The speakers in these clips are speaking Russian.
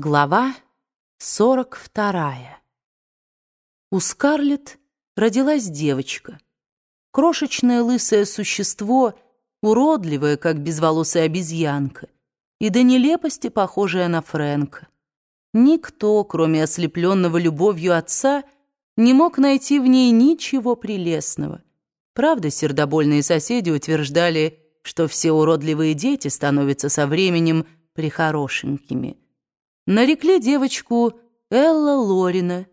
Глава 42. У Скарлетт родилась девочка. Крошечное лысое существо, уродливое, как безволосая обезьянка, и до нелепости похожая на Фрэнка. Никто, кроме ослепленного любовью отца, не мог найти в ней ничего прелестного. Правда, сердобольные соседи утверждали, что все уродливые дети становятся со временем прихорошенькими – Нарекли девочку Элла Лорина.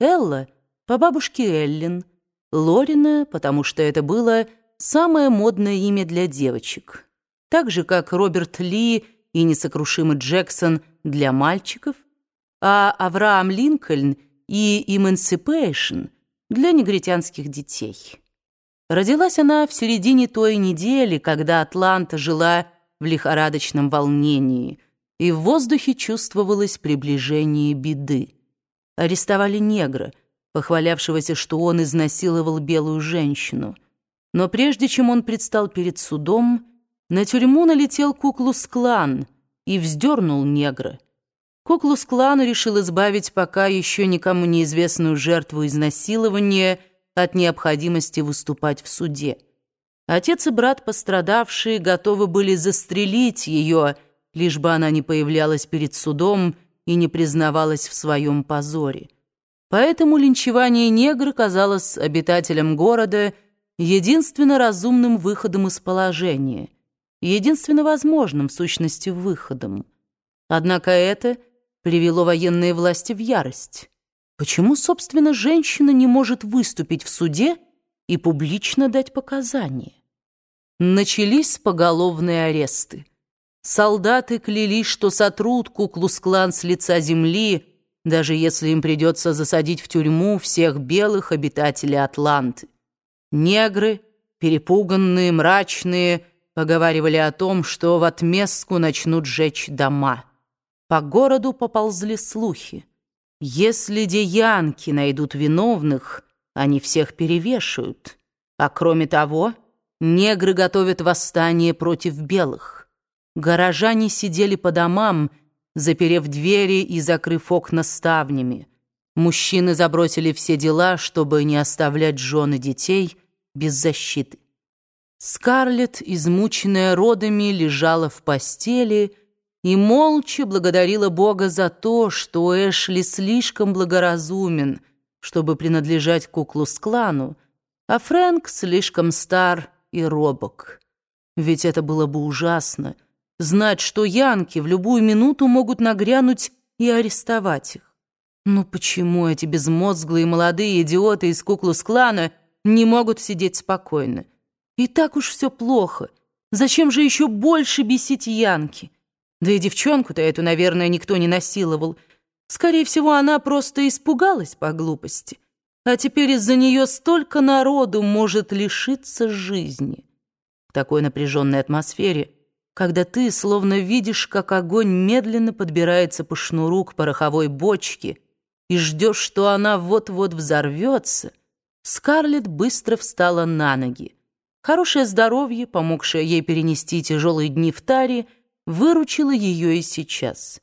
Элла по бабушке Эллин. Лорина, потому что это было самое модное имя для девочек. Так же, как Роберт Ли и несокрушимый Джексон для мальчиков, а Авраам Линкольн и Emancipation для негритянских детей. Родилась она в середине той недели, когда Атланта жила в лихорадочном волнении – и в воздухе чувствовалось приближение беды. Арестовали негра, похвалявшегося, что он изнасиловал белую женщину. Но прежде чем он предстал перед судом, на тюрьму налетел Куклус-клан и вздернул негра. Куклус-клан решил избавить пока еще никому неизвестную жертву изнасилования от необходимости выступать в суде. Отец и брат пострадавшие готовы были застрелить ее, лишь бы она не появлялась перед судом и не признавалась в своем позоре. Поэтому линчевание негра казалось обитателям города единственно разумным выходом из положения, единственно возможным, в сущности, выходом. Однако это привело военные власти в ярость. Почему, собственно, женщина не может выступить в суде и публично дать показания? Начались поголовные аресты. Солдаты клялись, что сотрут Куклус-клан с лица земли, даже если им придется засадить в тюрьму всех белых обитателей Атланты. Негры, перепуганные, мрачные, поговаривали о том, что в отместку начнут жечь дома. По городу поползли слухи. Если деянки найдут виновных, они всех перевешают. А кроме того, негры готовят восстание против белых. Горожане сидели по домам, заперев двери и закрыв окна ставнями. Мужчины забросили все дела, чтобы не оставлять жен и детей без защиты. Скарлетт, измученная родами, лежала в постели и молча благодарила Бога за то, что Эшли слишком благоразумен, чтобы принадлежать Куклус-клану, а Фрэнк слишком стар и робок. Ведь это было бы ужасно — знать, что янки в любую минуту могут нагрянуть и арестовать их. Ну почему эти безмозглые молодые идиоты из Куклус-клана не могут сидеть спокойно? И так уж все плохо. Зачем же еще больше бесить янки? Да и девчонку-то эту, наверное, никто не насиловал. Скорее всего, она просто испугалась по глупости. А теперь из-за нее столько народу может лишиться жизни. В такой напряженной атмосфере когда ты словно видишь, как огонь медленно подбирается по шнуру к пороховой бочке и ждешь, что она вот-вот взорвется, Скарлетт быстро встала на ноги. Хорошее здоровье, помогшее ей перенести тяжелые дни в таре, выручило ее и сейчас.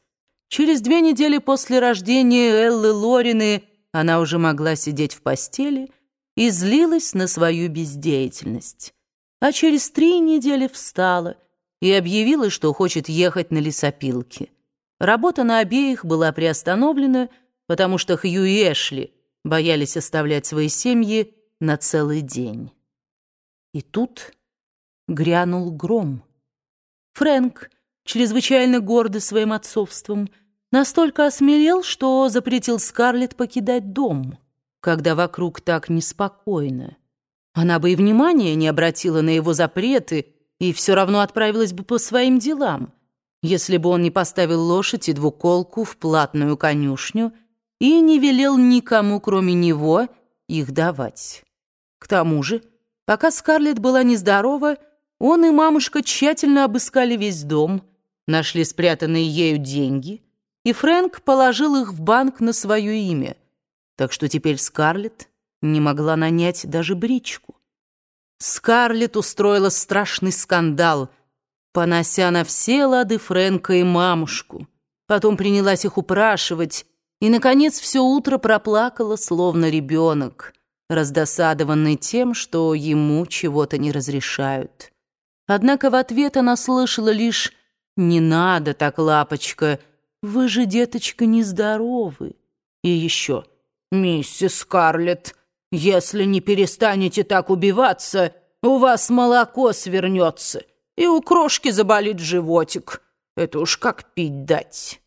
Через две недели после рождения Эллы Лорины она уже могла сидеть в постели и злилась на свою бездеятельность. А через три недели встала — и объявила, что хочет ехать на лесопилке. Работа на обеих была приостановлена, потому что Хью и Эшли боялись оставлять свои семьи на целый день. И тут грянул гром. Фрэнк, чрезвычайно гордый своим отцовством, настолько осмелел, что запретил Скарлетт покидать дом, когда вокруг так неспокойно. Она бы и внимания не обратила на его запреты, и все равно отправилась бы по своим делам, если бы он не поставил лошадь и двуколку в платную конюшню и не велел никому, кроме него, их давать. К тому же, пока Скарлетт была нездорова, он и мамушка тщательно обыскали весь дом, нашли спрятанные ею деньги, и Фрэнк положил их в банк на свое имя, так что теперь Скарлетт не могла нанять даже бричку. Скарлетт устроила страшный скандал, понося на все лады Фрэнка и мамушку. потом принялась их упрашивать и, наконец, все утро проплакала, словно ребенок, раздосадованный тем, что ему чего-то не разрешают. Однако в ответ она слышала лишь «Не надо так, лапочка, вы же, деточка, нездоровы». И еще «Миссис Скарлетт, если не перестанете так убиваться, у вас молоко свернется, и у крошки заболит животик. Это уж как пить дать».